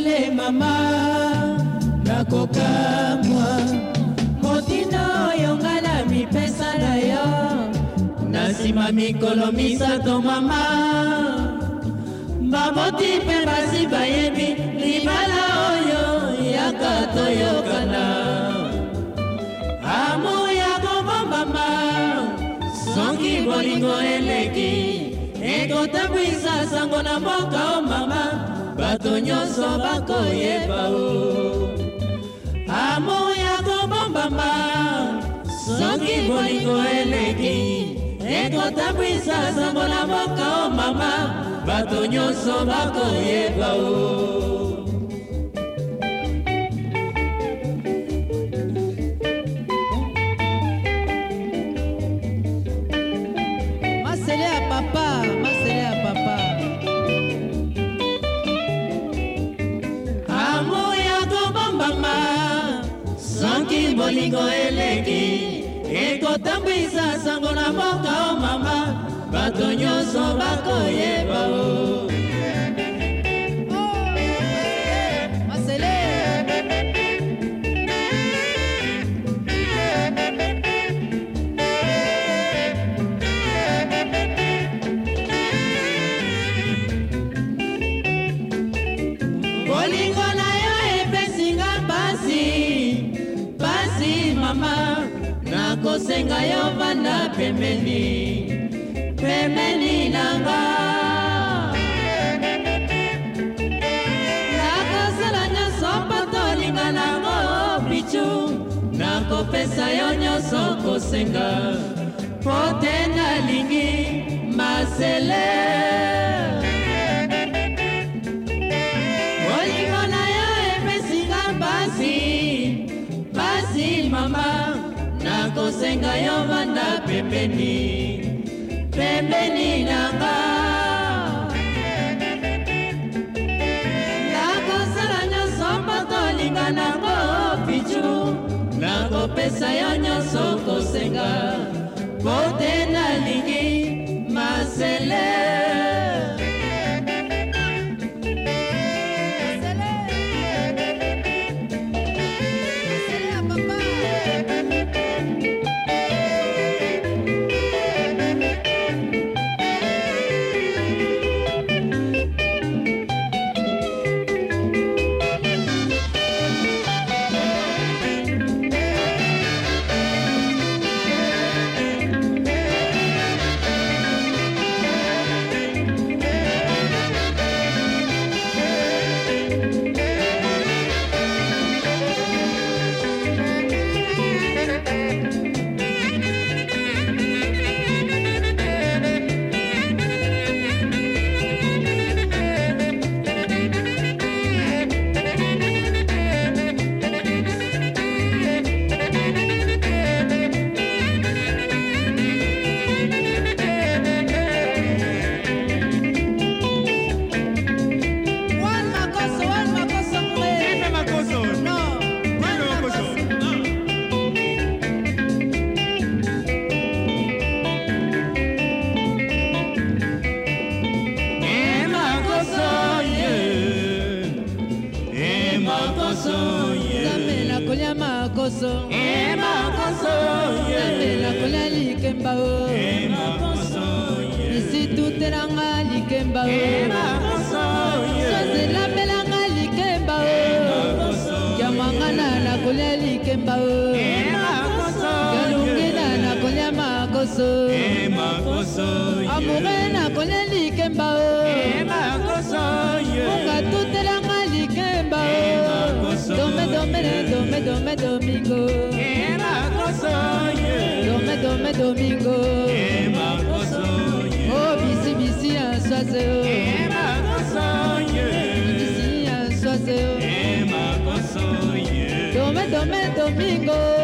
polele mama nakokamwa motina oyo nga na mipesa na yo na nsima mikolo misato mama bamoti mpe basi bayebi libala oyo yaka toyokana amu ya kobombama songi bolingo eleki ekotambwisa sango na mboka o mama bato nyonso bakoyeba o amor ya kobombama soki bolingo eleki ekotambwisa zambo na mboka o mama bato nyonso bakoyeba o bolingo eleki ekotambwisa sango na mboka o oh mama bato nyonso bakoyeba o oh. Bolingo nakosenga yo vanda pembeni pembeni na nga nakosala nyonso mpata olinga nango bicu nakopesa yo nyonso kosenga po te nalingi masele nakosenga yo banda pembeni pembeni na ngai likemba o isitutelanga likemba o sozelapelanga likemba o yamwangana nakolia likemba o galungina nakolia makoso amure nakolia likemba o mungatutelanga likemba o domedomene domedomedomingo dome domingo o oh, bisi bisi answaze o bisi answaze o dome dome domingo